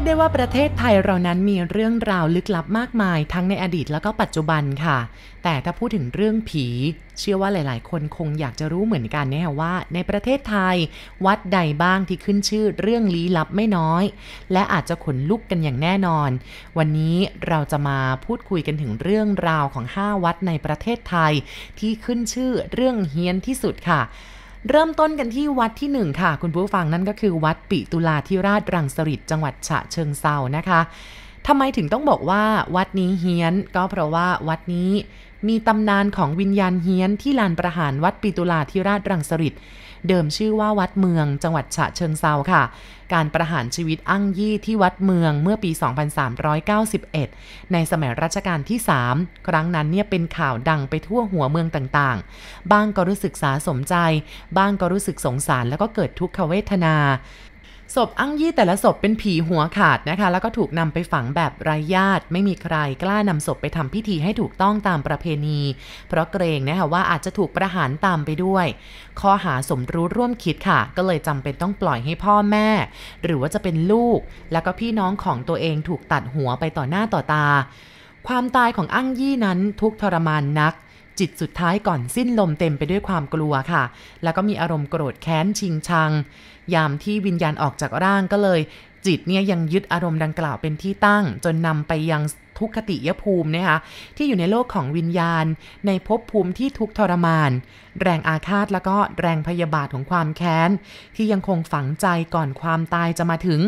กได้ว่าประเทศไทยเรานั้นมีเรื่องราวลึกลับมากมาย ทั้งในอดีตแล้วก็ปัจจุบันค่ะ แต่ถ้าพูดถึงเรื่องผี เชื่อว่าหลาย ๆ คนคงอยากจะรู้เหมือนกันนะว่า ในประเทศไทย วัดใดบ้างที่ขึ้นชื่อเรื่องลี้ลับไม่น้อย และอาจจะขนลุกกันอย่างแน่นอน วันนี้เราจะมาพูดคุยกันถึงเรื่องราวของ 5 วัดในประเทศไทย ที่ขึ้นชื่อเรื่องเฮี้ยนที่สุดค่ะ เริ่มต้นกันที่วัดที่ 1 ค่ะ คุณผู้ฟังนั่นก็คือวัดปิตุลาธิราชรังสฤษจังหวัดฉะเชิงเซานะคะทำไมถึงต้องบอกว่าวัดนี้เฮี้ยน ก็เพราะว่าวัดนี้มีตำนานของวิญญาณเฮี้ยนที่ลานประหารวัดปิตุลาธิราชรังสฤษ เดิมชื่อว่าวัดเมือง จังหวัดฉะเชิงเซาค่ะ การประหารชีวิตอั้งยี่ที่วัดเมืองเมื่อปี 2391 ในสมัยรัชกาลที่ 3 ครั้งนั้นเนี่ยเป็นข่าวดังไปทั่วหัวเมืองต่างๆ บ้างก็รู้สึกสาสมใจ บ้างก็รู้สึกสงสารแล้วก็เกิดทุกขเวทนา ศพอั้งยี่แต่ละศพเป็นผีหัวขาดนะคะ แล้วก็ถูกนำไปฝังแบบไร้ญาติ ไม่มีใครกล้านำศพไปทำพิธีให้ถูกต้องตามประเพณี เพราะเกรงนะคะว่าอาจจะถูกประหารตามไปด้วย ข้อหาสมรู้ร่วมคิดค่ะ ก็เลยจำเป็นต้องปล่อยให้พ่อแม่ หรือว่าจะเป็นลูก แล้วก็พี่น้องของตัวเองถูกตัดหัวไปต่อหน้าต่อตา ความตายของอั้งยี่นั้นทุกทรมานนัก จิตสุดท้ายก่อนสิ้นลมเต็มไปด้วยความกลัวค่ะ แล้วก็มีอารมณ์โกรธแค้นชิงชัง ยามที่วิญญาณออกจากร่างก็เลย จิตเนี่ยยังยึดอารมณ์ดังกล่าวเป็นที่ตั้ง จนนำไปยังทุกขติยภูมินะคะที่อยู่ในโลกของวิญญาณ ในภพภูมิที่ทุกทรมาน แรงอาฆาตแล้วก็แรงพยาบาทของความแค้น ที่ยังคงฝังใจก่อนความตายจะมาถึง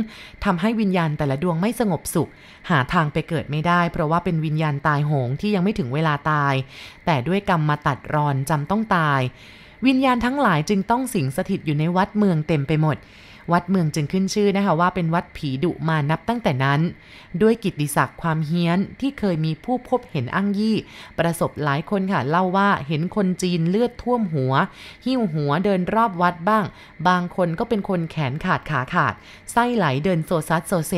ทำให้วิญญาณแต่ละดวงไม่สงบสุข หาทางไปเกิดไม่ได้ เพราะว่าเป็นวิญญาณตายโหงที่ยังไม่ถึงเวลาตาย แต่ด้วยกรรมมาตัดรอนจำต้องตาย วิญญาณทั้งหลายจึงต้องสิงสถิตอยู่ในวัดเมืองเต็มไปหมด วัดเมืองจึงขึ้นชื่อนะคะว่าเป็นวัดผีดุมานับตั้งแต่นั้น ด้วยกิตติศักดิ์ความเฮี้ยนที่เคยมีผู้พบเห็นอั้งยี่ ประสบหลายคนค่ะเล่าว่าเห็นคนจีนเลือดท่วมหัว หิ้วหัวเดินรอบวัดบ้าง บางคนก็เป็นคนแขนขาดขาขาด ไส้ไหลเดินโซซัดโซเซ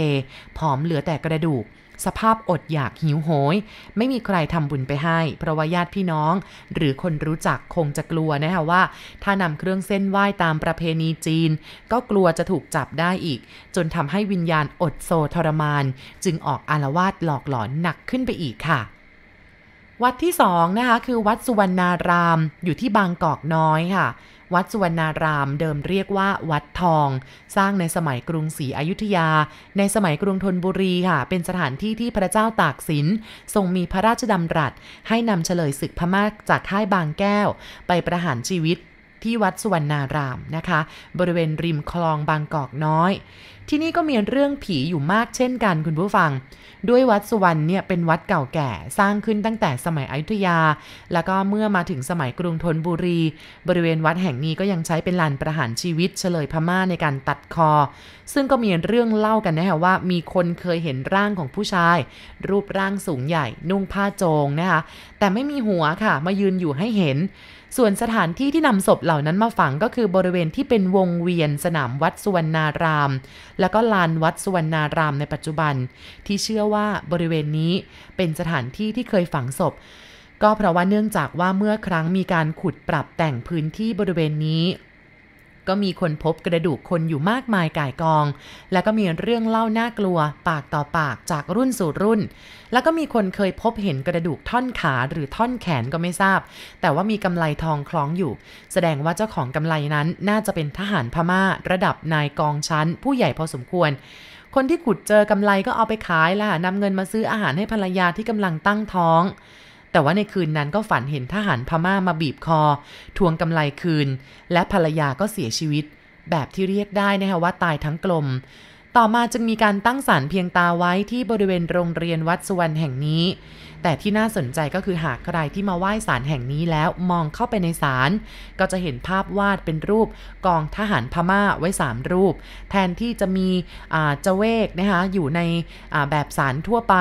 ผอมเหลือแต่กระดูก สภาพอดอยากหิวโหย ไม่มีใครทำบุญไปให้ เพราะว่าญาติพี่น้อง หรือคนรู้จักคงจะกลัวนะคะว่า ถ้านำเครื่องเส้นไหว้ตามประเพณีจีน ก็กลัวจะถูกจับได้อีก จนทำให้วิญญาณอดโซทรมาน จึงออกอารวาสหลอกหลอนหนักขึ้นไปอีกค่ะวัดที่สองนะคะคือวัดสุวรรณารามอยู่ที่บางกอกน้อยค่ะ วัดสุวรรณารามเดิมเรียกว่าวัดทอง สร้างในสมัยกรุงศรีอยุธยา ในสมัยกรุงธนบุรีค่ะ เป็นสถานที่ที่พระเจ้าตากสิน ทรงมีพระราชดำรัส ให้นำเฉลยศึกพม่าจากค่ายบางแก้ว ไปประหารชีวิตที่วัดสุวรรณารามนะคะ บริเวณริมคลองบางกอกน้อย ที่นี่ก็มีเรื่องผีอยู่มากเช่นกันคุณผู้ฟัง ด้วยวัดสุวรรณเนี่ยเป็นวัดเก่าแก่สร้างขึ้นตั้งแต่สมัยอยุธยา แล้วก็เมื่อมาถึงสมัยกรุงธนบุรี บริเวณวัดแห่งนี้ก็ยังใช้เป็นลานประหารชีวิตเฉลยพม่าในการตัดคอซึ่งก็มีเรื่องเล่ากันนะคะว่ามีคนเคยเห็นร่างของผู้ชาย รูปร่างสูงใหญ่ นุ่งผ้าโจงนะคะแต่ไม่มีหัวค่ะ มายืนอยู่ให้เห็น ส่วนสถานที่ที่นำศพเหล่านั้นมาฝังก็คือบริเวณที่เป็นวงเวียนสนามวัดสุวรรณาราม แล้วก็ลานวัดสุวรรณารามในปัจจุบัน ที่เชื่อว่าบริเวณนี้เป็นสถานที่ที่เคยฝังศพก็เพราะว่าเนื่องจากว่าเมื่อครั้งมีการขุดปรับแต่งพื้นที่บริเวณนี้ ก็มีคนพบกระดูกคนอยู่มากมายก่ายกอง แล้วก็มีเรื่องเล่าน่ากลัว ปากต่อปากจากรุ่นสู่รุ่น แล้วก็มีคนเคยพบเห็นกระดูกท่อนขาหรือท่อนแขนก็ไม่ทราบ แต่ว่ามีกำไลทองคล้องอยู่ แสดงว่าเจ้าของกำไลนั้นน่าจะเป็นทหารพม่า ระดับนายกองชั้น ผู้ใหญ่พอสมควรคนที่ขุดเจอกำไลก็เอาไปขายแล้วนำเงินมาซื้ออาหารให้ภรรยาที่กำลังตั้งท้อง แต่ว่าในคืนนั้นก็ฝันเห็นทหารพม่ามาบีบคอ ทวงกำไลคืน และภรรยาก็เสียชีวิต แบบที่เรียกได้นะคะว่าตายทั้งกลม ต่อมาจึงมีการตั้งศาลเพียงตาไว้ที่บริเวณโรงเรียนวัดสุวรรณแห่งนี้ แต่ที่น่าสนใจก็คือหากใครที่มาไหว้ศาลแห่งนี้แล้วมองเข้าไปในศาลก็จะเห็นภาพวาดเป็นรูปกองทหารพม่าไว้ 3 รูป แทนที่จะมีเจเวกนะคะอยู่ในแบบศาลทั่วไป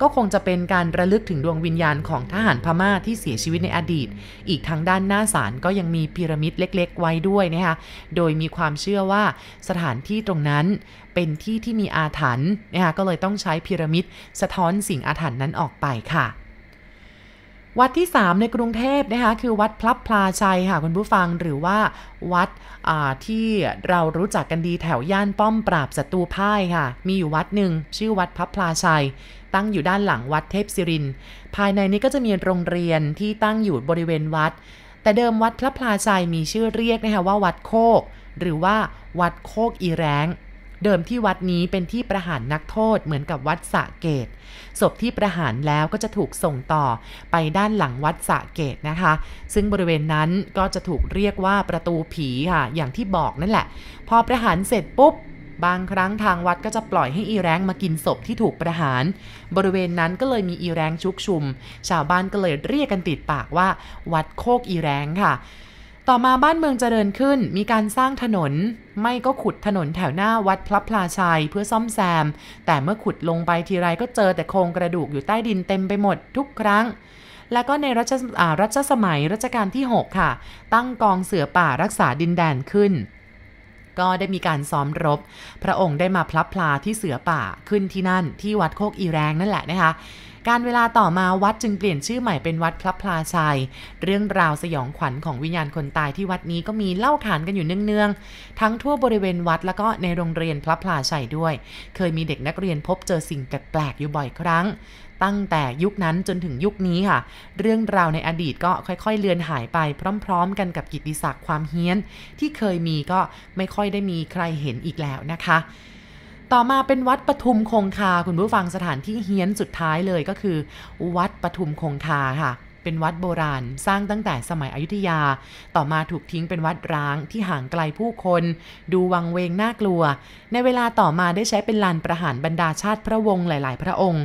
ก็คงจะเป็นการระลึกถึงดวงวิญญาณของทหารพม่าที่เสียชีวิตในอดีต อีกทางด้านหน้าศาลก็ยังมีพีระมิดเล็ก ๆ ไว้ด้วยนะคะโดยมีความเชื่อว่าสถานที่ตรงนั้นเป็นที่ที่มีอาถรรพ์นะคะก็เลยต้องใช้พีระมิดสะท้อนสิ่งอาถรรพ์นั้นออกไปค่ะ วัดที่ 3 ในกรุงเทพนะคะคือวัดพลับพลาชัยค่ะคุณผู้ฟังหรือว่าวัดที่เรารู้จักกันดีแถวย่านป้อมปราบศัตรูพ่ายค่ะ มีอยู่วัดหนึ่งชื่อวัดพลับพลาชัย ตั้งอยู่ด้านหลังวัดเทพศิริน ภายในนี้ก็จะมีโรงเรียนที่ตั้งอยู่บริเวณวัด แต่เดิมวัดพระพลาชัยมีชื่อเรียกนะคะว่าวัดโคก หรือว่าวัดโคกอีแรง เดิมที่วัดนี้เป็นที่ประหารนักโทษเหมือนกับวัดสะเกตศพที่ประหารแล้วก็จะถูกส่งต่อไปด้านหลังวัดสะเกตนะคะ ซึ่งบริเวณนั้นก็จะถูกเรียกว่าประตูผีค่ะ อย่างที่บอกนั่นแหละ พอประหารเสร็จปุ๊บบางครั้งทางวัดก็จะปล่อยให้อีแรงมากินศพที่ถูกประหาร บริเวณนั้นก็เลยมีอีแรงชุกชุม ชาวบ้านก็เลยเรียกกันติดปากว่า วัดโคกอีแรงค่ะ ต่อมาบ้านเมืองเจริญขึ้นมีการสร้างถนน ไม่ก็ขุดถนนแถวหน้าวัดพระพลาชัยเพื่อซ่อมแซม แต่เมื่อขุดลงไปทีไรก็เจอแต่โครงกระดูกอยู่ใต้ดินเต็มไปหมดทุกครั้ง แล้วก็ในรัชรัชสมัยรัชกาลที่ 6 ค่ะ ตั้งกองเสือป่ารักษาดินแดนขึ้น ก็ได้มีการซ้อมรบ พระองค์ได้มาพลับพลาที่เสือป่าขึ้นที่นั่นที่วัดโคกอีแรงนั่นแหละนะคะ การเวลาต่อมาวัดจึงเปลี่ยนชื่อใหม่เป็นวัดพระพลาชัย เรื่องราวสยองขวัญของวิญญาณคนตายที่วัดนี้ก็มีเล่าขานกันอยู่เนืองๆ ทั้งทั่วบริเวณวัดแล้วก็ในโรงเรียนพระพลาชัยด้วย เคยมีเด็กนักเรียนพบเจอสิ่งแปลกๆอยู่บ่อยครั้ง ตั้งแต่ยุคนั้นจนถึงยุคนี้ค่ะ เรื่องราวในอดีตก็ค่อยๆ เลือนหายไปพร้อม ๆ กันกับกิตติศักดิ์ความเฮี้ยน ที่เคยมีก็ไม่ค่อยได้มีใครเห็นอีกแล้วนะคะ ต่อมาเป็นวัดปทุมคงคาคุณผู้ฟังสถานที่เฮี้ยนสุดท้ายเลยก็คือ วัดปทุมคงคาค่ะ เป็นวัดโบราณสร้างตั้งแต่สมัยอยุธยา ต่อมาถูกทิ้งเป็นวัดร้างที่ห่างไกลผู้คน ดูวังเวงน่ากลัว ในเวลาต่อมาได้ใช้เป็นลานประหารบรรดาชาติพระวงศ์หลาย ๆ พระองค์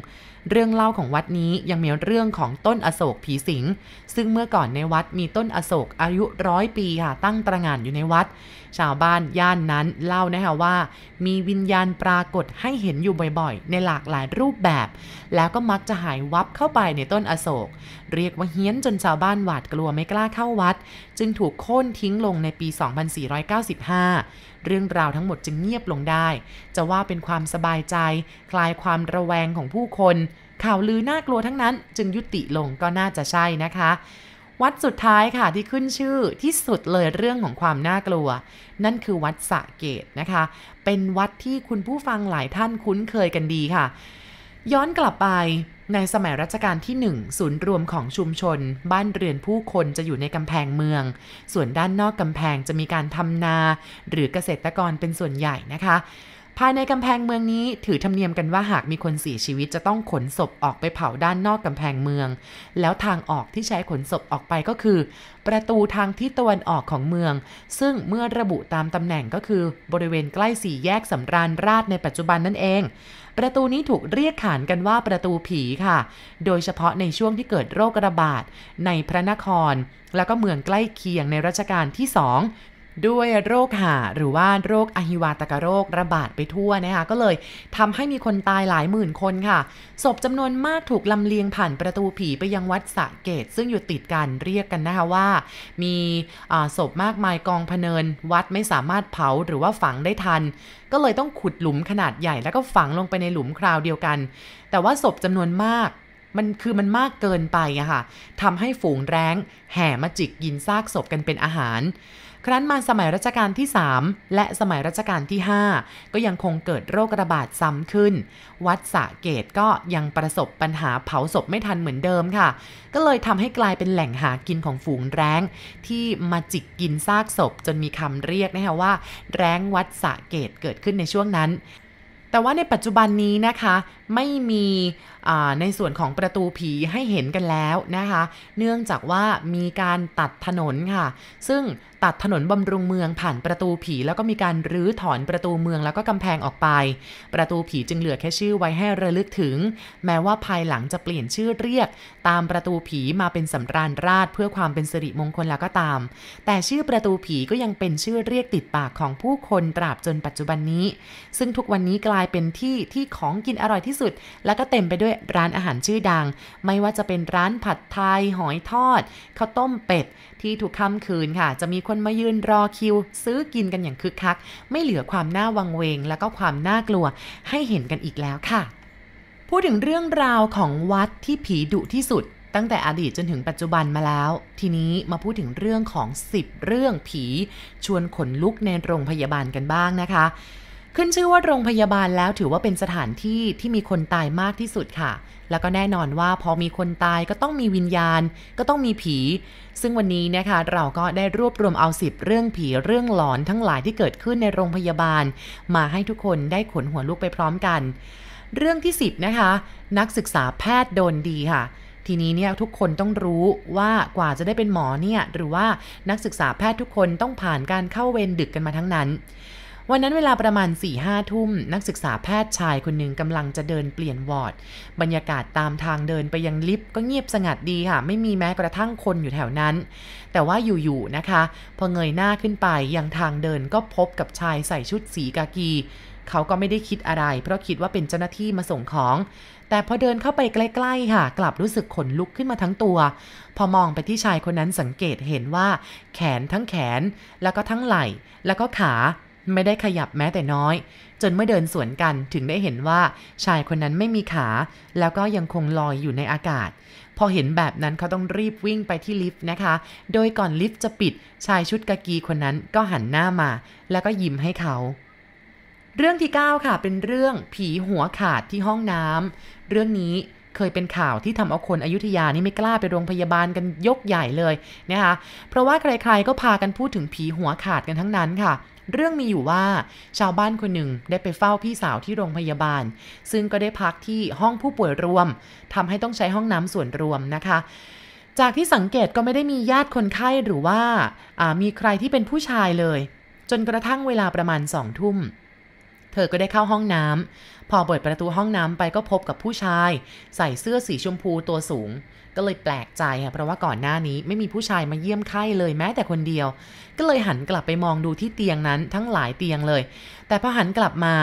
เรื่องเล่าของวัดนี้ยังมีเรื่องของต้นอโศกผีสิง ซึ่งเมื่อก่อนในวัดมีต้นอโศกอายุร้อยปีค่ะตั้งตระหง่านอยู่ในวัด ชาวบ้านย่านนั้นเล่านะคะว่า มีวิญญาณปรากฏให้เห็นอยู่บ่อยๆ ในหลากหลายรูปแบบ แล้วก็มักจะหายวับเข้าไปในต้นอโศก เรียกว่าเฮี้ยนจนชาวบ้านหวาดกลัวไม่กล้าเข้าวัด จึงถูกโค่นทิ้งลงในปี 2495 เรื่องราวทั้งหมดจึงเงียบลงได้ จะว่าเป็นความสบายใจ คลายความระแวงของผู้คน ข่าวลือน่ากลัวทั้งนั้น จึงยุติลงก็น่าจะใช่นะคะ วัดสุดท้ายค่ะที่ขึ้นชื่อที่สุดเลยเรื่องของความน่ากลัว นั่นคือวัดสะเกตนะคะ เป็นวัดที่คุณผู้ฟังหลายท่านคุ้นเคยกันดีค่ะ ย้อนกลับไป ในสมัยรัชกาลที่ 1 ศูนย์รวมของชุมชน บ้านเรือนผู้คนจะอยู่ในกำแพงเมือง ส่วนด้านนอกกำแพงจะมีการทำนา หรือเกษตรกรเป็นส่วนใหญ่นะคะ ภายในกำแพงเมืองนี้ถือธรรมเนียมกันว่าหากมีคนเสียชีวิตจะต้องขนศพออกไปเผาด้านนอกกำแพงเมือง แล้วทางออกที่ใช้ขนศพออกไปก็คือ ประตูทางทิศตะวันออกของเมือง ซึ่งเมื่อระบุตามตำแหน่งก็คือบริเวณใกล้สี่แยกสำราญราชในปัจจุบันนั่นเอง ประตูนี้ถูกเรียกขานกันว่าประตูผีค่ะ โดยเฉพาะในช่วงที่เกิดโรคระบาดในพระนคร แล้วก็เมืองใกล้เคียงในรัชกาลที่สอง ด้วยโรคหาหรือว่าโรคอหิวาตกโรคระบาดไปทั่วนะคะก็เลยทำให้มีคนตายหลายหมื่นคนค่ะ ศพจำนวนมากถูกลำเลียงผ่านประตูผีไปยังวัดสะเกต ซึ่งอยู่ติดกันเรียกกันนะคะว่า มีศพมากมายกองพเนิน วัดไม่สามารถเผาหรือว่าฝังได้ทัน ก็เลยต้องขุดหลุมขนาดใหญ่แล้วก็ฝังลงไปในหลุมคราวเดียวกัน แต่ว่าศพจำนวนมากมันคือมันมากเกินไปอะค่ะทำให้ฝูงแร้งแห่มาจิกกินซากศพกันเป็นอาหาร ครั้นมาสมัยรัชกาลที่ 3 และสมัยรัชกาลที่ 5 ก็ยังคงเกิดโรคระบาดซ้ำขึ้น วัดสะเกตก็ยังประสบปัญหาเผาศพไม่ทันเหมือนเดิมค่ะ ก็เลยทำให้กลายเป็นแหล่งหากินของฝูงแร้ง ที่มาจิกกินซากศพ จนมีคำเรียกนะคะว่า แร้งวัดสะเกตเกิดขึ้นในช่วงนั้น แต่ว่าในปัจจุบันนี้นะคะ ไม่มีในส่วนของประตูผีให้เห็นกันแล้วนะคะ เนื่องจากว่ามีการตัดถนนค่ะ ซึ่งตัดถนนบำรุงเมืองผ่านประตูผี แล้วก็มีการรื้อถอนประตูเมืองแล้วก็กำแพงออกไป ประตูผีจึงเหลือแค่ชื่อไว้ให้ระลึกถึง แม้ว่าภายหลังจะเปลี่ยนชื่อเรียก ตามประตูผีมาเป็นสำราญราชเพื่อความเป็นสิริมงคลแล้วก็ตาม แต่ชื่อประตูผีก็ยังเป็นชื่อเรียกติดปากของผู้คนตราบจนปัจจุบันนี้ ซึ่งทุกวันนี้กลายเป็นที่ที่ของกินอร่อยที่สุด แล้วก็เต็มไปด้วยร้านอาหารชื่อดัง ไม่ว่าจะเป็นร้านผัดไทย หอยทอดข้าวต้มเป็ด ที่ทุกค่ำคืนค่ะ จะมีคนมายืนรอคิว ซื้อกินกันอย่างคึกคัก ไม่เหลือความน่าวังเวง แล้วก็ความน่ากลัวให้เห็นกันอีกแล้วค่ะ พูดถึงเรื่องราวของวัดที่ผีดุที่สุดตั้งแต่อดีตจนถึงปัจจุบันมาแล้ว ทีนี้มาพูดถึงเรื่องของ 10 เรื่องผี ชวนขนลุกในโรงพยาบาลกันบ้างนะคะ ขึ้นชื่อว่าโรงพยาบาลแล้วถือว่าเป็นสถานที่ที่มีคนตายมากที่สุดค่ะ แล้วก็แน่นอนว่าพอมีคนตายก็ต้องมีวิญญาณ ก็ต้องมีผี ซึ่งวันนี้นะคะเราก็ได้รวบรวมเอาสิบเรื่องผีเรื่องหลอนทั้งหลายที่เกิดขึ้นในโรงพยาบาล มาให้ทุกคนได้ขนหัวลุกไปพร้อมกัน เรื่องที่ 10 นะคะ นักศึกษาแพทย์โดนดีค่ะทีนี้เนี่ยทุกคนต้องรู้ว่ากว่าจะได้เป็นหมอเนี่ยหรือว่านักศึกษาแพทย์ทุกคนต้องผ่านการเข้าเวรดึกกันมาทั้งนั้น วันนั้นเวลาประมาณ4ี่ห้าทุ่ม นักศึกษาแพทย์ชายคนหนึ่งกำลังจะเดินเปลี่ยนวอร์ด บรรยากาศตามทางเดินไปยังลิฟต์ก็เงียบสงัดดีค่ะ ไม่มีแม้กระทั่งคนอยู่แถวนั้น แต่ว่าอยู่ๆนะคะ พอเงยหน้าขึ้นไปยังทางเดินก็พบกับชายใส่ชุดสีกากี เขาก็ไม่ได้คิดอะไร เพราะคิดว่าเป็นเจ้าหน้าที่มาส่งของ แต่พอเดินเข้าไปใกล้ๆค่ะ กลับรู้สึกขนลุกขึ้นมาทั้งตัว พอมองไปที่ชายคนนั้นสังเกตเห็นว่า แขนทั้งแขน แล้วก็ทั้งไหล่ แล้วก็ขา ไม่ได้ขยับแม้แต่น้อย จนเมื่อเดินสวนกันถึงได้เห็นว่าชายคนนั้นไม่มีขา แล้วก็ยังคงลอยอยู่ในอากาศ พอเห็นแบบนั้นเขาต้องรีบวิ่งไปที่ลิฟต์นะคะ โดยก่อนลิฟต์จะปิดชายชุดกากีคนนั้นก็หันหน้ามา แล้วก็ยิ้มให้เขาเรื่องที่ 9 ค่ะ เป็นเรื่องผีหัวขาดที่ห้องน้ำเรื่องนี้เคยเป็นข่าวที่ทำเอาคนอยุธยานี่ไม่กล้าไปโรงพยาบาลกันยกใหญ่เลยนะคะ เพราะว่าใครๆก็พากันพูดถึงผีหัวขาดกันทั้งนั้นค่ะ เรื่องมีอยู่ว่าชาวบ้านคนหนึ่งได้ไปเฝ้าพี่สาวที่โรงพยาบาล ซึ่งก็ได้พักที่ห้องผู้ป่วยรวมทำให้ต้องใช้ห้องน้ำส่วนรวมนะคะ จากที่สังเกตก็ไม่ได้มีญาติคนไข้หรือว่ามีใครที่เป็นผู้ชายเลย จนกระทั่งเวลาประมาณสองทุ่ม เธอก็ได้เข้าห้องน้ำ พอเปิดประตูห้องน้ำไปก็พบกับผู้ชาย ใส่เสื้อสีชมพูตัวสูง ก็เลยแปลกใจค่ะเพราะว่าก่อนหน้านี้ไม่มีผู้ชายมาเยี่ยมไข้เลยแม้แต่คนเดียว ก็เลยหันกลับไปมองดูที่เตียงนั้นทั้งหลายเตียงเลย แต่พอหันกลับมา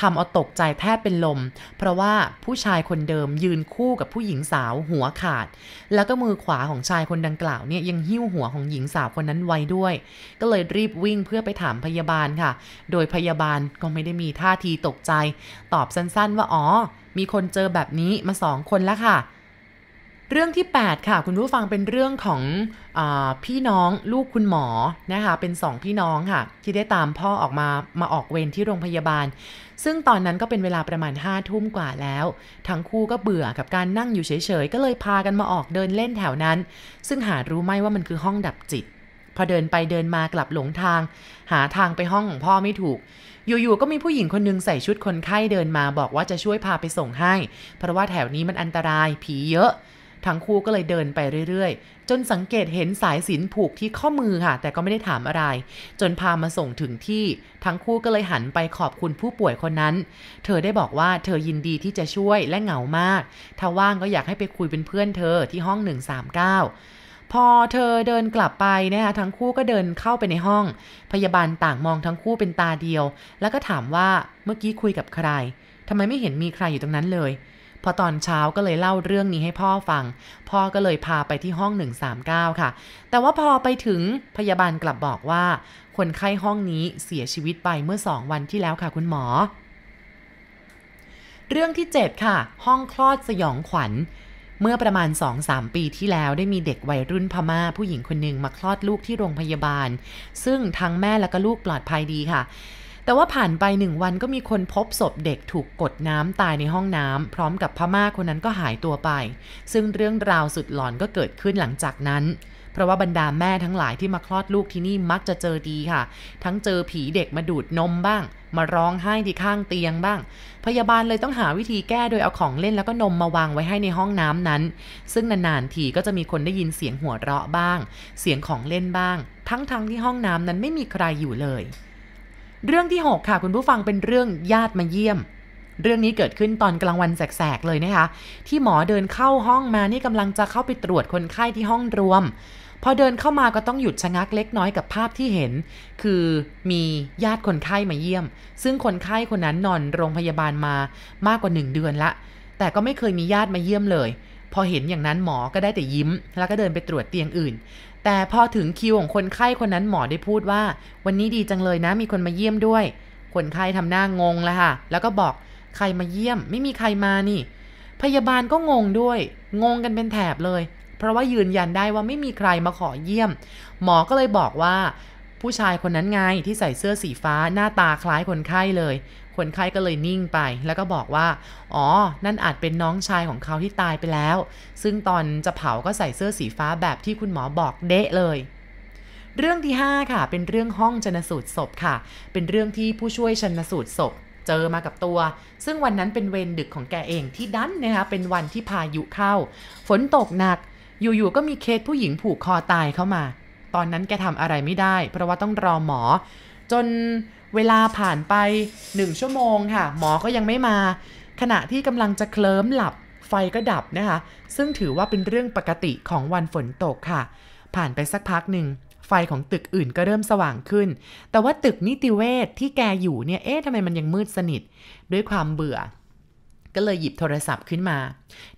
ทำเอาตกใจแทบเป็นลม เพราะว่าผู้ชายคนเดิมยืนคู่กับผู้หญิงสาวหัวขาด แล้วก็มือขวาของชายคนดังกล่าวเนี่ยยังหิ้วหัวของหญิงสาวคนนั้นไว้ด้วย ก็เลยรีบวิ่งเพื่อไปถามพยาบาลค่ะ โดยพยาบาลก็ไม่ได้มีท่าทีตกใจ ตอบสั้นๆ ว่าอ๋อ มีคนเจอแบบนี้มาสองคนแล้วค่ะ เรื่องที่ 8 ค่ะ คุณผู้ฟังเป็นเรื่องของอพี่น้องลูกคุณหมอนะคะเป็นสองพี่น้องค่ะ ที่ได้ตามพ่อออกมามาออกเวรที่โรงพยาบาล ซึ่งตอนนั้นก็เป็นเวลาประมาณ5้าทุ่มกว่าแล้ว ทั้งคู่ก็เบื่อกับการนั่งอยู่เฉยๆ ก็เลยพากันมาออกเดินเล่นแถวนั้น ซึ่งหารู้ไหมว่ามันคือห้องดับจิตพอเดินไปเดินมากลับหลงทาง หาทางไปห้องของพ่อไม่ถูก อยู่ๆก็มีผู้หญิงคนนึงใส่ชุดคนไข้เดินมาบอกว่าจะช่วยพาไปส่งให้ เพราะว่าแถวนี้มันอันตรายผีเยอะ ทั้งคู่ก็เลยเดินไปเรื่อยๆ จนสังเกตเห็นสายสินผูกที่ข้อมือค่ะ แต่ก็ไม่ได้ถามอะไร จนพามาส่งถึงที่ ทั้งคู่ก็เลยหันไปขอบคุณผู้ป่วยคนนั้น เธอได้บอกว่าเธอยินดีที่จะช่วยและเหงามาก ถ้าว่างก็อยากให้ไปคุยเป็นเพื่อนเธอที่ห้อง 139 พอเธอเดินกลับไปนะคะทั้งคู่ก็เดินเข้าไปในห้อง พยาบาลต่างมองทั้งคู่เป็นตาเดียว แล้วก็ถามว่าเมื่อกี้คุยกับใครทำไมไม่เห็นมีใครอยู่ตรงนั้นเลย พอตอนเช้าก็เลยเล่าเรื่องนี้ให้พ่อฟัง พ่อก็เลยพาไปที่ห้อง 139 ค่ะ แต่ว่าพอไปถึงพยาบาลกลับบอกว่า คนไข้ห้องนี้เสียชีวิตไปเมื่อ 2 วันที่แล้วค่ะคุณหมอ เรื่องที่ 7 ค่ะ ห้องคลอดสยองขวัญ เมื่อประมาณ 2-3 ปีที่แล้วได้มีเด็กวัยรุ่นพม่าผู้หญิงคนหนึ่งมาคลอดลูกที่โรงพยาบาล ซึ่งทั้งแม่และก็ลูกปลอดภัยดีค่ะ แต่ว่าผ่านไปหนึ่งวันก็มีคนพบศพเด็กถูกกดน้ำตายในห้องน้ำพร้อมกับพม่าคนนั้นก็หายตัวไป ซึ่งเรื่องราวสุดหลอนก็เกิดขึ้นหลังจากนั้นเพราะว่าบรรดาแม่ทั้งหลายที่มาคลอดลูกที่นี่มักจะเจอดีค่ะ ทั้งเจอผีเด็กมาดูดนมบ้าง มาร้องไห้ที่ข้างเตียงบ้าง พยาบาลเลยต้องหาวิธีแก้โดยเอาของเล่นแล้วก็นมมาวางไว้ให้ในห้องน้ำนั้น ซึ่งนานๆทีก็จะมีคนได้ยินเสียงหัวเราะบ้าง เสียงของเล่นบ้าง ทั้งๆทที่ห้องน้ำนั้นไม่มีใครอยู่เลย เรื่องที่ 6 ค่ะคุณผู้ฟังเป็นเรื่องญาติมาเยี่ยมเรื่องนี้เกิดขึ้นตอนกลางวันแสกๆเลยนะคะ ที่หมอเดินเข้าห้องมานี่กำลังจะเข้าไปตรวจคนไข้ที่ห้องรวม พอเดินเข้ามาก็ต้องหยุดชะงักเล็กน้อยกับภาพที่เห็น คือมีญาติคนไข้มาเยี่ยม ซึ่งคนไข้คนนั้นนอนโรงพยาบาลมามากกว่า1เดือนละ แต่ก็ไม่เคยมีญาติมาเยี่ยมเลย พอเห็นอย่างนั้นหมอก็ได้แต่ยิ้ม แล้วก็เดินไปตรวจเตียงอื่น แต่พอถึงคิวของคนไข้คนนั้นหมอได้พูดว่า วันนี้ดีจังเลยนะมีคนมาเยี่ยมด้วย คนไข้ทำหน้างงแล้วค่ะ แล้วก็บอกใครมาเยี่ยม ไม่มีใครมานี่ พยาบาลก็งงด้วย งงกันเป็นแถบเลย ราะว่ายืนยันได้ว่าไม่มีใครมาขอเยี่ยม หมอก็เลยบอกว่า ผู้ชายคนนั้นไงที่ใส่เสื้อสีฟ้าหน้าตาคล้ายคนไข้เลย คนไข้ก็เลยนิ่งไป แล้วก็บอกว่า อ๋อ นั่นอาจเป็นน้องชายของเขาที่ตายไปแล้ว ซึ่งตอนจะเผาก็ใส่เสื้อสีฟ้าแบบที่คุณหมอบอกเดะเลยเรื่องที่ 5 ค่ะ เป็นเรื่องห้องชนสูตรศพค่ะ เป็นเรื่องที่ผู้ช่วยชนสูตรศพ เจอมากับตัว ซึ่งวันนั้นเป็นเวรดึกของแกเองที่ดันนะคะเป็นวันที่พายุเข้า ฝนตกหนัก อยู่ๆก็มีเคสผู้หญิงผูกคอตายเข้ามา ตอนนั้นแกทำอะไรไม่ได้ เพราะว่าต้องรอหมอ จนเวลาผ่านไปหนึ่งชั่วโมงค่ะ หมอก็ยังไม่มา ขณะที่กำลังจะเคลิ้มหลับไฟก็ดับนะคะ ซึ่งถือว่าเป็นเรื่องปกติของวันฝนตกค่ะ ผ่านไปสักพักหนึ่งไฟของตึกอื่นก็เริ่มสว่างขึ้น แต่ว่าตึกนิติเวชที่แกอยู่เนี่ย เอ๊ะทำไมมันยังมืดสนิท ด้วยความเบื่อ ก็เลยหยิบโทรศัพท์ขึ้นมา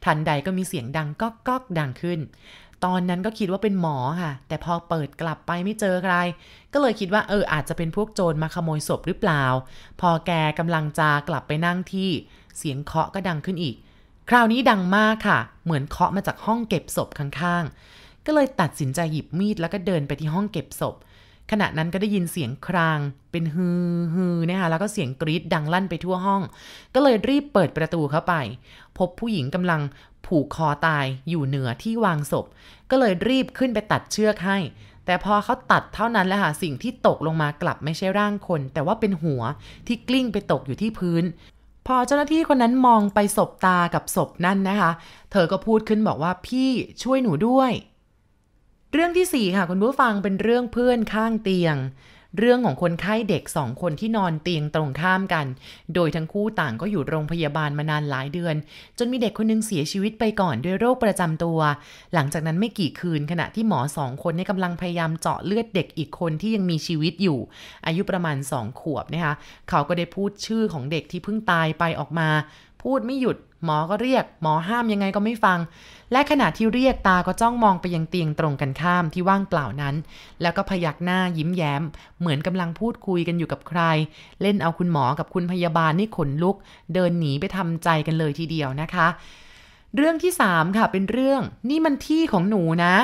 ทันใดก็มีเสียงดังก๊อกก๊อกดังขึ้น ตอนนั้นก็คิดว่าเป็นหมอค่ะ แต่พอเปิดกลับไปไม่เจอใคร ก็เลยคิดว่าเอออาจจะเป็นพวกโจรมาขโมยศพหรือเปล่า พอแกกำลังจะกลับไปนั่งที่ เสียงเคาะก็ดังขึ้นอีก คราวนี้ดังมากค่ะ เหมือนเคาะมาจากห้องเก็บศพข้างๆ ก็เลยตัดสินใจหยิบมีดแล้วก็เดินไปที่ห้องเก็บศพ ขณะนั้นก็ได้ยินเสียงครางเป็นฮือฮือนะคะแล้วก็เสียงกรีดดังลั่นไปทั่วห้อง ก็เลยรีบเปิดประตูเข้าไป พบผู้หญิงกำลังผูกคอตายอยู่เหนือที่วางศพ ก็เลยรีบขึ้นไปตัดเชือกให้ แต่พอเขาตัดเท่านั้นแหละค่ะสิ่งที่ตกลงมากลับไม่ใช่ร่างคน แต่ว่าเป็นหัวที่กลิ้งไปตกอยู่ที่พื้น พอเจ้าหน้าที่คนนั้นมองไปศพตากับศพนั่นนะคะ เธอก็พูดขึ้นบอกว่าพี่ช่วยหนูด้วย เรื่องที่4ค่ะคุณผู้ฟังเป็นเรื่องเพื่อนข้างเตียง เรื่องของคนไข้เด็กสองคนที่นอนเตียงตรงข้ามกัน โดยทั้งคู่ต่างก็อยู่โรงพยาบาลมานานหลายเดือน จนมีเด็กคนหนึงเสียชีวิตไปก่อนด้วยโรคประจำตัว หลังจากนั้นไม่กี่คืนขณะที่หมอสองคนนี่กำลังพยายามเจาะเลือดเด็กอีกคนที่ยังมีชีวิตอยู่ อายุประมาณ2ขวบนะคะเขาก็ได้พูดชื่อของเด็กที่เพิ่งตายไปออกมา พูดไม่หยุด หมอก็เรียก หมอห้ามยังไงก็ไม่ฟัง และขณะที่เรียกตาก็จ้องมองไปยังเตียงตรงกันข้ามที่ว่างเปล่านั้น แล้วก็พยักหน้ายิ้มแย้ม เหมือนกำลังพูดคุยกันอยู่กับใคร เล่นเอาคุณหมอกับคุณพยาบาลนี่ขนลุก เดินหนีไปทำใจกันเลยทีเดียวนะคะ เรื่องที่ 3 ค่ะเป็นเรื่องนี่มันที่ของหนูนะ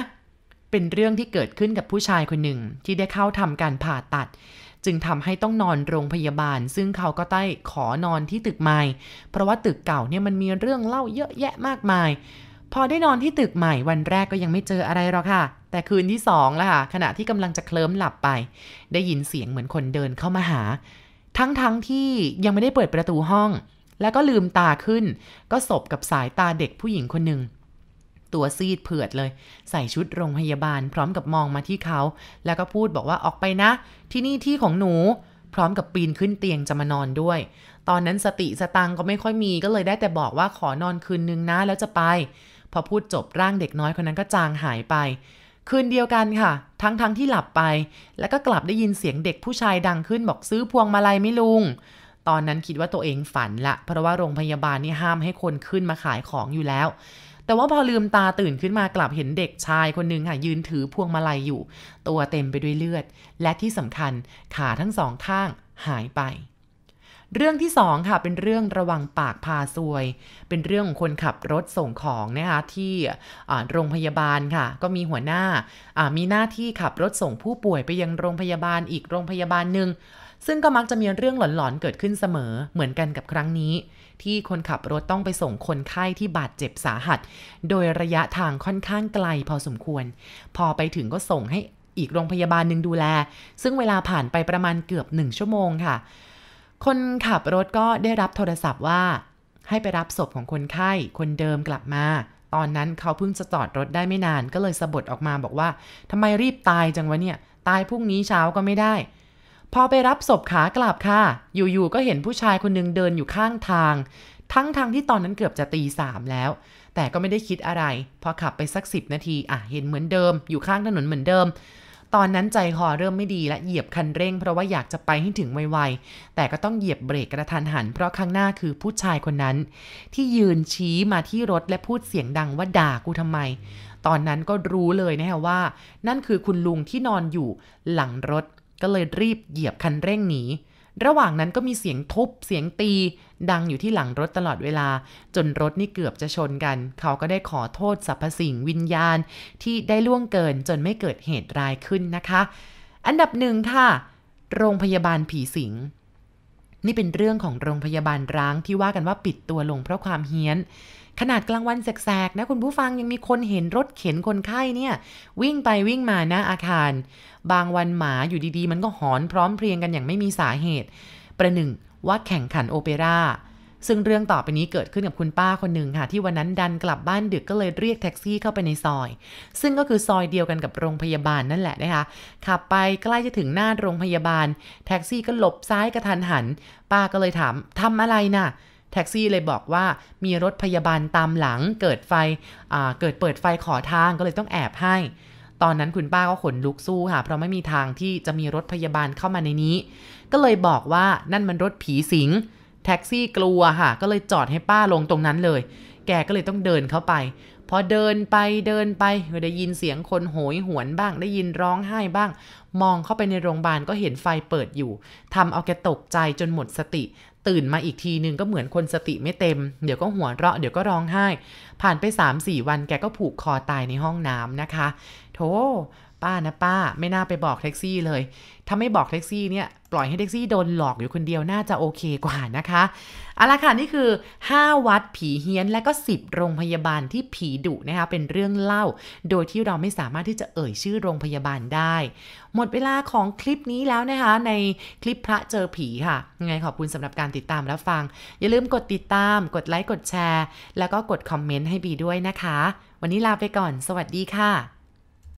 เป็นเรื่องที่เกิดขึ้นกับผู้ชายคนหนึ่งที่ได้เข้าทำการผ่าตัด จึงทำให้ต้องนอนโรงพยาบาล ซึ่งเขาก็ได้ขอนอนที่ตึกใหม่ เพราะว่าตึกเก่าเนี่ยมันมีเรื่องเล่าเยอะแยะมากมาย พอได้นอนที่ตึกใหม่วันแรกก็ยังไม่เจออะไรหรอกค่ะ แต่คืนที่สองแล้วค่ะขณะที่กำลังจะเคลิ้มหลับไป ได้ยินเสียงเหมือนคนเดินเข้ามาหา ทั้งๆทที่ยังไม่ได้เปิดประตูห้อง แล้วก็ลืมตาขึ้น ก็สบกับสายตาเด็กผู้หญิงคนหนึ่ง ตัวซีดเผือดเลย ใส่ชุดโรงพยาบาล พร้อมกับมองมาที่เขา แล้วก็พูดบอกว่าออกไปนะ ที่นี่ที่ของหนู พร้อมกับปีนขึ้นเตียงจะมานอนด้วย ตอนนั้นสติสตังก็ไม่ค่อยมีก็เลยได้แต่บอกว่าขอนอนคืนนึงนะแล้วจะไป พอพูดจบร่างเด็กน้อยคนนั้นก็จางหายไปคืนเดียวกันค่ะ ทั้งๆทที่หลับไป แล้วก็กลับได้ยินเสียงเด็กผู้ชายดังขึ้นบอกซื้อพวงมาลัยไม่ลุง ตอนนั้นคิดว่าตัวเองฝันละ เพราะว่าโรงพยาบาลนี่ห้ามให้คนขึ้นมาขายของอยู่แล้ว แต่ว่าพอลืมตาตื่นขึ้นมากลับเห็นเด็กชายคนหนึ่งค่ะยืนถือพวงมาลัยอยู่ ตัวเต็มไปด้วยเลือด และที่สำคัญขาทั้งสองข้างหายไป เรื่องที่2ค่ะเป็นเรื่องระวังปากพาซวย เป็นเรื่องของคนขับรถส่งของนะคะที่โรงพยาบาลค่ะ ก็มีหัวหน้ามีหน้าที่ขับรถส่งผู้ป่วยไปยังโรงพยาบาลอีกโรงพยาบาลหนึ่งซึ่งก็มักจะมีเรื่องหลอนๆเกิดขึ้นเสมอเหมือนกันกับครั้งนี้ ที่คนขับรถต้องไปส่งคนไข้ที่บาดเจ็บสาหัส โดยระยะทางค่อนข้างไกลพอสมควร พอไปถึงก็ส่งให้อีกโรงพยาบาลหนึ่งดูแล ซึ่งเวลาผ่านไปประมาณเกือบหนึ่งชั่วโมงค่ะ คนขับรถก็ได้รับโทรศัพท์ว่า ให้ไปรับศพของคนไข้คนเดิมกลับมา ตอนนั้นเขาเพิ่งจะจอดรถได้ไม่นานก็เลยสะบดออกมาบอกว่าทำไมรีบตายจังวะเนี่ย ตายพรุ่งนี้เช้าก็ไม่ได้ พอไปรับศพขากลับค่ะ อยู่ๆก็เห็นผู้ชายคนหนึงเดินอยู่ข้างทาง ทั้งทางที่ตอนนั้นเกือบจะตีสามแล้ว แต่ก็ไม่ได้คิดอะไร พอขับไปสักสิบนาทีอะเห็นเหมือนเดิม อยู่ข้างถนนเหมือนเดิม ตอนนั้นใจคอเริ่มไม่ดีและเหยียบคันเร่ง เพราะว่าอยากจะไปให้ถึงไวๆ แต่ก็ต้องเหยียบเบรกกระทันหัน เพราะข้างหน้าคือผู้ชายคนนั้น ที่ยืนชี้มาที่รถและพูดเสียงดังว่าด่ากูทำไมตอนนั้นก็รู้เลยนะฮะว่า นั่นคือคุณลุงที่นอนอยู่หลังรถ ก็เลยรีบเหยียบคันเร่งหนี ระหว่างนั้นก็มีเสียงทุบเสียงตี ดังอยู่ที่หลังรถตลอดเวลา จนรถนี่เกือบจะชนกัน เขาก็ได้ขอโทษสรรพสิ่งวิญญาณ ที่ได้ล่วงเกินจนไม่เกิดเหตุร้ายขึ้นนะคะ อันดับหนึ่งค่ะ โรงพยาบาลผีสิงนี่เป็นเรื่องของโรงพยาบาลร้างที่ว่ากันว่าปิดตัวลงเพราะความเฮี้ยน ขนาดกลางวันแสกๆนะคุณผู้ฟังยังมีคนเห็นรถเข็นคนไข้เนี่ยวิ่งไปวิ่งมาหน้าอาคาร บางวันหมาอยู่ดีๆ มันก็หอนพร้อมเพรียงกันอย่างไม่มีสาเหตุ ประหนึ่งว่าแข่งขันโอเปร่าซึ่งเรื่องต่อไปนี้เกิดขึ้นกับคุณป้าคนหนึ่งค่ะ ที่วันนั้นดันกลับบ้านดึกก็เลยเรียกแท็กซี่เข้าไปในซอย ซึ่งก็คือซอยเดียวกันกับโรงพยาบาลนั่นแหละนะคะ ขับไปใกล้จะถึงหน้าโรงพยาบาล แท็กซี่ก็หลบซ้ายกระทันหัน ป้าก็เลยถามทำอะไรน่ะ แท็กซี่เลยบอกว่ามีรถพยาบาลตามหลังเกิดไฟเกิดเปิดไฟขอทางก็เลยต้องแอบให้ ตอนนั้นคุณป้าก็ขนลุกสู้ค่ะ เพราะไม่มีทางที่จะมีรถพยาบาลเข้ามาในนี้ ก็เลยบอกว่านั่นมันรถผีสิง แท็กซี่กลัวค่ะ ก็เลยจอดให้ป้าลงตรงนั้นเลย แกก็เลยต้องเดินเข้าไป พอเดินไปเดินไปได้ยินเสียงคนโหยหวนบ้าง ได้ยินร้องไห้บ้าง มองเข้าไปในโรงพยาบาลก็เห็นไฟเปิดอยู่ทำเอาแกตกใจจนหมดสติ ตื่นมาอีกทีนึงก็เหมือนคนสติไม่เต็ม เดี๋ยวก็หัวเราะเดี๋ยวก็ร้องไห้ ผ่านไป 3-4 วันแกก็ผูกคอตายในห้องน้ำนะคะโธ่ ป้านะป้า ไม่น่าไปบอกแท็กซี่เลย ถ้าไม่บอกแท็กซี่เนี่ยปล่อยให้แท็กซี่โดนหลอกอยู่คนเดียวน่าจะโอเคกว่านะคะเอาละค่ะนี่คือ 5 วัดผีเฮี้ยนและก็ 10 โรงพยาบาลที่ผีดุนะคะเป็นเรื่องเล่า โดยที่เราไม่สามารถที่จะเอ่ยชื่อโรงพยาบาลได้ หมดเวลาของคลิปนี้แล้วนะคะในคลิปพระเจอผีค่ะยังไงขอบคุณสำหรับการติดตามรับฟัง อย่าลืมกดติดตาม กดไลค์กดแชร์ แล้วก็กดคอมเมนต์ให้บีด้วยนะคะ วันนี้ลาไปก่อน สวัสดีค่ะ